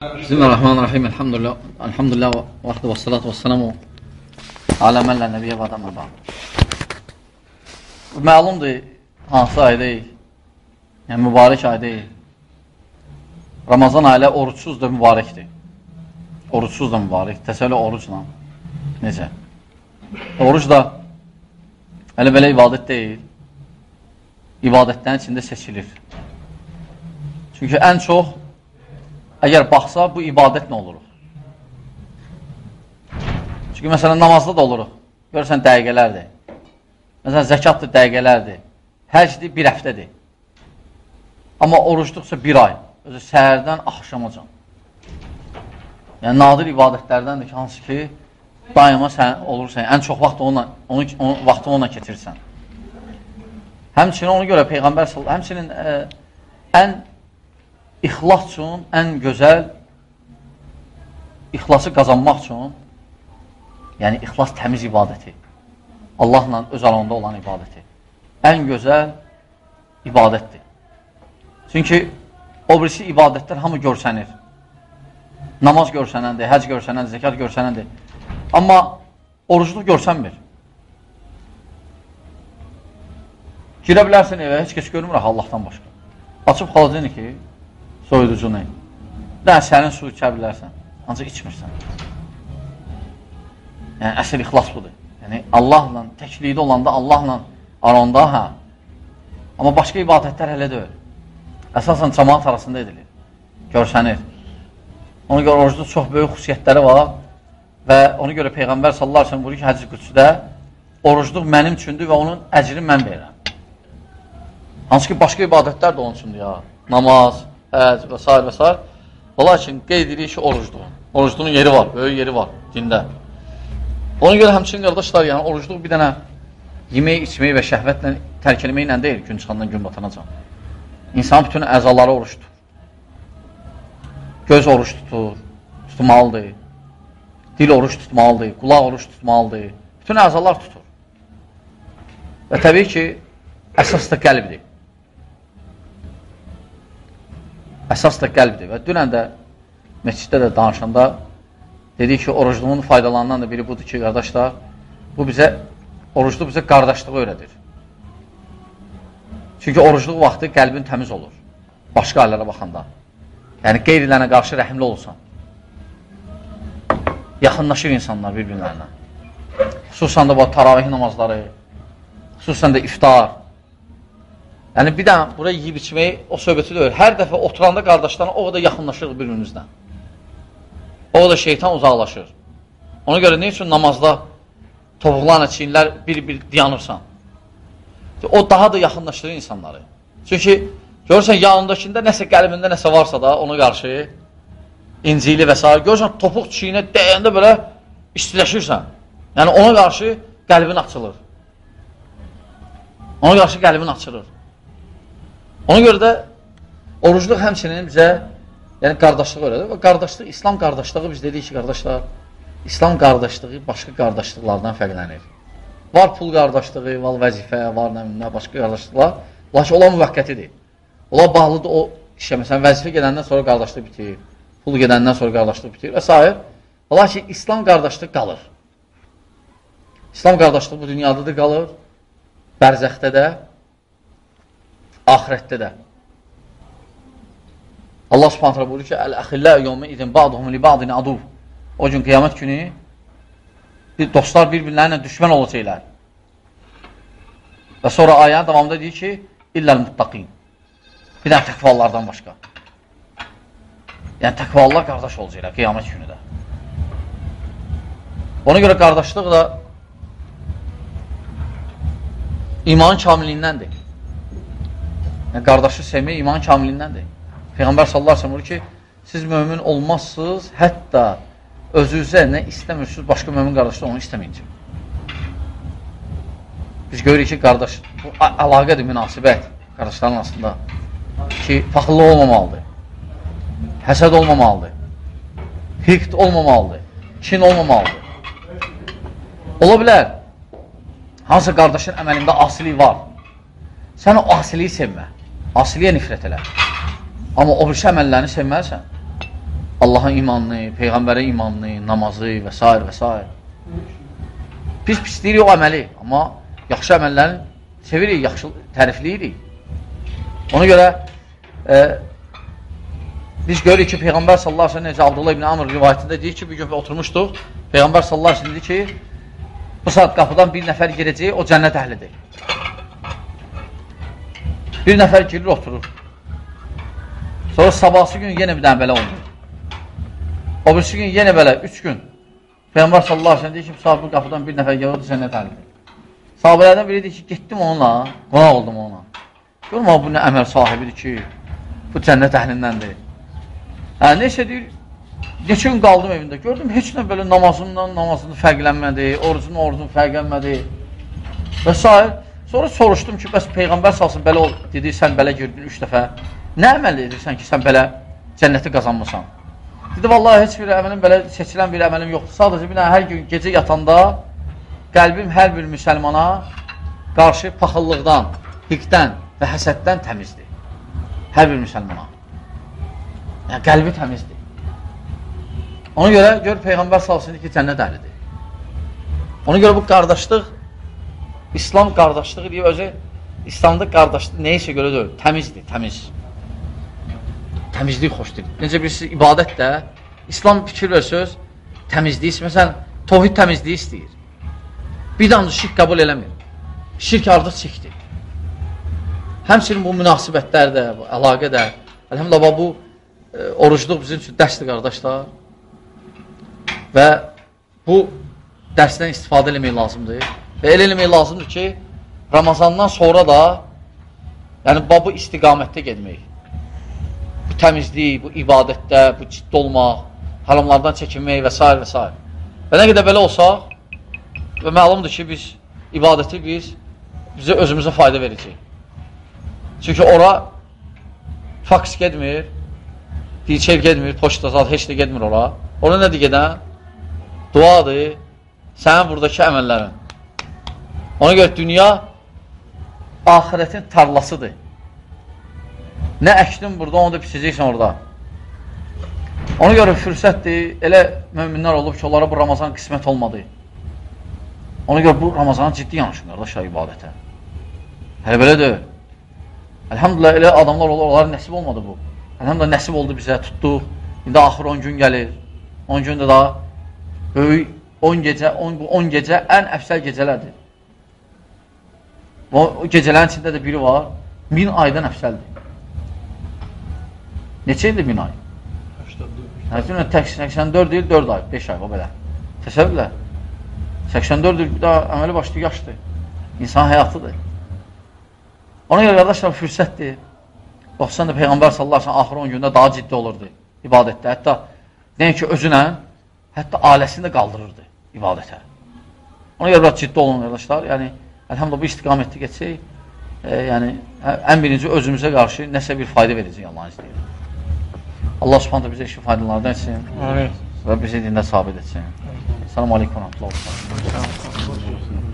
Bismillahirrahmanirrahim. Elhamdülillah. Elhamdülillah və vaxtı və salatu və salamu alə mənlə nəbiyyə və adamə bağlı. Məlumdur hansı aydayıq, yəni mübarək aydayıq. Ramazan aylə oruçsuz da mübarəkdir. Oruçsuz da mübarək. Təsəlli orucla. Necə? Oruc da elə belə ibadət deyil. İbadətlərin içində seçilir. Çünki ən çox əgər baxsa, bu ibadət nə oluruq? Çünki məsələn, namazda da oluruq. Görürsən, dəqiqələrdir. Məsələn, zəkatdır, dəqiqələrdir. Həcdir, bir həftədir. Amma orucduqsa bir ay. Özü səhərdən axşamacan. Yəni, nadir ibadətlərdəndir ki, hansı ki, daima sən olursan, ən çox vaxt onunla, onu, onu, vaxtını onunla keçirirsən. Həmçinin ona görə Peyğəmbər sallallahu həmçinin ə, ən ixlas üçün ən gözəl ixlası qazanmaq üçün yəni ixlas təmiz ibadəti Allahla öz alanda olan ibadəti ən gözəl ibadətdir. Çünki o birisi ibadətlər hamı görsənir. Namaz görsənəndir, həc görsənəndir, zəkat görsənəndir. Amma orucluq görsənmir. Girə bilərsən evə, heç keç görmür Allahdan başqa. Açıb xalacını ki, soyuducunu. Də sərin su içə bilərsən, ancaq içmirsən. Yəni, əsr ixlas budur. Yəni, Allahla, təklikdə olanda Allahla aranda, hə. Amma başqa ibadətlər hələ deyil. Əsasən, cəmaat arasında edilir. Görsənir. Ona görə orucda çox böyük xüsusiyyətləri var və ona görə Peyğəmbər sallallahu aleyhi ve sellem buyurur ki, Həcc Qüdsüdə orucluq mənim üçündür və onun əcrini mən verirəm. Hansı ki, başqa ibadətlər də onun üçündür ya. Namaz, həc və s. və s. Lakin qeyd edirik ki, orucdur. Orucluğun yeri var, böyük yeri var dində. Ona görə həmçinin qardaşlar, yəni orucluq bir dənə yemək, içmək və şəhvətlə tərk eləməklə deyil, gün çıxandan gün batanacaq. İnsan bütün əzaları oruç tutur. Göz oruç tutur, tutmalıdır. Dil oruç tutmalıdır, qulaq oruç tutmalıdır. Bütün əzalar tutur. Və təbii ki, əsas da qəlbdir. Əsas da qəlbdir. Və dünən də məsciddə də danışanda dedik ki, orucluğun faydalarından da biri budur ki, qardaşlar, bu bizə, orucluq bizə qardaşlığı öyrədir. Çünki orucluq vaxtı qəlbin təmiz olur. Başqa aylara baxanda. Yəni, qeyrilərə qarşı rəhimli olursan. Yaxınlaşır insanlar bir-birlərinə. Xüsusən də bu taravih namazları, xüsusən də iftar, Yəni, bir dənə buraya yiyib içmək o söhbəti deyil. Hər dəfə oturanda qardaşlarına o qədər yaxınlaşır bir-birimizdən. O da şeytan uzaqlaşır. Ona görə nə üçün namazda topuqlarla çiyinlər bir-bir dayanırsan? O daha da yaxınlaşdırır insanları. Çünki görürsən, yanındakində nəsə qəlbində nəsə varsa da ona qarşı incili və s. Görürsən, topuq çiyinə dəyəndə belə istiləşirsən. Yəni, ona qarşı qəlbin açılır. Ona qarşı qəlbin açılır. Ona görə də orucluq həmçinin bizə yəni qardaşlıq öyrədir. Və qardaşlıq, İslam qardaşlığı biz dedik ki, qardaşlar, İslam qardaşlığı başqa qardaşlıqlardan fərqlənir. Var pul qardaşlığı, var vəzifə, var nə, nə başqa qardaşlıqlar. Lakin onlar müvəqqətidir. Onlar bağlıdır o işə. Məsələn, vəzifə gedəndən sonra qardaşlıq bitir, pul gedəndən sonra qardaşlıq bitir və s. Lakin İslam qardaşlığı qalır. İslam qardaşlığı bu dünyada da qalır, bərzəxdə də, Ahirətdə də. Allah subhanətlə buyurur ki, Əl-əxillə yevmə idin ba'duhum li ba'dini aduv. O gün qiyamət günü dostlar bir-birlərinə düşmən olacaqlar. Və sonra ayənin davamında deyir ki, illəl muttaqin. Bir dənə təqvallardan başqa. Yəni, təqvallar qardaş olacaqlar qiyamət günü də. Ona görə qardaşlıq da imanın kamilindəndir. Yəni, qardaşı sevmək iman kamilindəndir. Peyğəmbər sallallahu aleyhi sellem ki, siz mömin olmazsınız, hətta özünüzə nə istəmirsiniz, başqa mömin qardaşlar onu istəməyincək. Biz görürük ki, qardaş, bu əlaqədir, münasibət qardaşların arasında ki, paxıllıq olmamalıdır, həsəd olmamalıdır, hiqd olmamalıdır, kin olmamalıdır. Ola bilər, hansı qardaşın əməlində asilik var, sən o asiliyi sevmə. Asiliyə nifrət elə. Amma o birisi əməllərini sevməlisən. Allahın imanını, Peyğəmbərin imanını, namazı və s. və s. Pis pis deyirik o əməli, amma yaxşı əməllərin sevirik, yaxşı tərifləyirik. Ona görə e, biz görürük ki, Peyğəmbər sallallahu aleyhi ve sellem necə Abdullah ibn Amr rivayətində deyir ki, bir gün oturmuşduq, Peyğəmbər sallallahu aleyhi ve sellem dedi ki, bu saat qapıdan bir nəfər girəcək, o cənnət əhlidir. Bir nəfər girir, oturur. Sonra sabahsı gün yenə bir dənə belə oldu. O birisi gün yenə belə, üç gün. Peyğəmbər sallallahu aleyhi ve sellem deyir ki, sahibi qapıdan bir nəfər gəlirdi, cənnət əhlidir. Sahabələrdən biri deyir ki, getdim onunla, qonaq oldum onunla. Görüm, bu nə əməl sahibidir ki, bu cənnət əhlindəndir. Hə, neysə deyir, neçə gün qaldım evində, gördüm, heç nə belə namazından namazını fərqlənmədi, orucunun orucunu fərqlənmədi və s. Sonra soruşdum ki, bəs Peyğəmbər salsın, belə ol, dedi, sən belə girdin üç dəfə, nə əməl edirsən ki, sən belə cənnəti qazanmısan? Dedi, vallahi heç bir əməlim, belə seçilən bir əməlim yoxdur. Sadəcə bir hər gün gecə yatanda qəlbim hər bir müsəlmana qarşı paxıllıqdan, hiqdən və həsəddən təmizdir. Hər bir müsəlmana. Yəni, qəlbi təmizdir. Ona görə, gör, Peyğəmbər salsın ki, cənnət əhlidir. Ona görə bu qardaşlıq İslam qardaşlığı deyib özü İslamda qardaşlıq nəyisə görə deyil, təmizdir, təmiz. Təmizlik xoşdur. Necə bilirsiniz, ibadət də İslam fikir və söz təmizlik, məsələn, tohid təmizliyi istəyir. Bir damcı şirk qəbul eləmir. Şirk artıq çəkdir. Həmçinin bu münasibətlər də, bu əlaqə də, əlhəmdülillah bu e, orucluq bizim üçün dərsdir, qardaşlar. Və bu dərsdən istifadə eləmək lazımdır. Və elə eləmək lazımdır ki, Ramazandan sonra da yəni bu istiqamətdə getmək. Bu təmizlik, bu ibadətdə, bu ciddi olmaq, haramlardan çəkinmək və s. və s. Və nə qədər belə olsaq və məlumdur ki, biz ibadəti biz bizə özümüzə fayda verəcək. Çünki ora faks gedmir, dilçev gedmir, poçta zat heç də gedmir ora. Ora nədir gedən? Duadır, sənin buradakı əməllərin. Ona görə dünya ahirətin tarlasıdır. Nə əkdin burada, onu da pisəcəksən orada. Ona görə fürsətdir, elə möminlər olub ki, onlara bu Ramazan qismət olmadı. Ona görə bu Ramazana ciddi yanaşın, qardaşlar, ibadətə. Hələ belə deyil. Əlhamdülillah, elə adamlar olur, onlara nəsib olmadı bu. Əlhamdülillah, nəsib oldu bizə, tutduq. İndi axır 10 gün gəlir. 10 gündə daha böyük 10 gecə, 10, 10 gecə ən əfsəl gecələrdir. O, o gecələrin içində də biri var, min aydan əfsəldir. Neçə ildir min ay? 84. 84 il, 4 ay, 5 ay, o belə. Təsəvvürlə. 84 il, bir daha əməli başlı yaşdır. İnsan həyatıdır. Ona görə qardaşlar fürsətdir. Baxsan da Peyğəmbər sallallahu aleyhi axır 10 gündə daha ciddi olurdu ibadətdə. Hətta nəinki özünə, hətta ailəsini də qaldırırdı ibadətə. Ona görə biraz ciddi olun qardaşlar. Yəni, Əlhamdülillah bu istiqamətdə geçsək, e, yəni hə, ən birinci özümüzə qarşı nəsə bir fayda verəcək Allahın izniyle. Allah subhanətə bizə işi faydalardan etsin Amin. və bizi dində sabit etsin. Selamun Aleyküm və Rahmetullah.